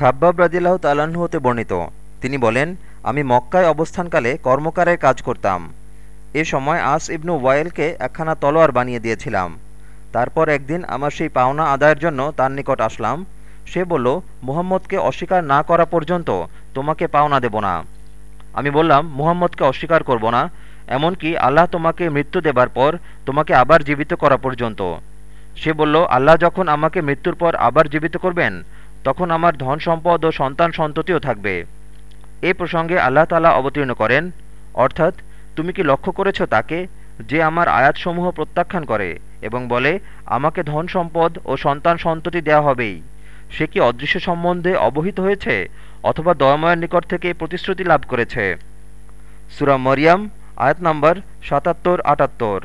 খাব্বাব রাজিল্লাহ তাল্লাহ্ন হতে বর্ণিত। তিনি বলেন, আমি মক্কায় অবস্থানকালে কর্মকারের কাজ করতাম। এ সময় আস ইবনু ওয়াইলকে একখানা তলোয়ার বানিয়ে দিয়েছিলাম। তারপর একদিন আমার সেই পাওনা আদায়ের জন্য তার নিকট আসলাম। সে বলল, মুহাম্মদকে অস্বীকার না করা পর্যন্ত তোমাকে পাওনা দেব না। আমি বললাম, মুহাম্মদকে অস্বীকার করব না, এমনকি আল্লাহ তোমাকে মৃত্যু দেবার পর তোমাকে আবার জীবিত করা পর্যন্ত। সে বলল, আল্লাহ যখন আমাকে মৃত্যুর পর আবার জীবিত করবেন তখন আমার ধন সম্পদ ও সন্তান সন্ততিও থাকবে। এ প্রসঙ্গে আল্লাহ তালা অবতীর্ণ করেন, অর্থাৎ তুমি কি লক্ষ্য করেছ তাকে যে আমার আয়াতসমূহ প্রত্যাখ্যান করে এবং বলে, আমাকে ধন সম্পদ ও সন্তান সন্ততি দেওয়া হবেই। সে কি অদৃশ্য সম্বন্ধে অবহিত হয়েছে অথবা দয়াময়ের নিকট থেকে প্রতিশ্রুতি লাভ করেছে? সুরা মরিয়াম, আয়াত নম্বর সাতাত্তর আটাত্তর।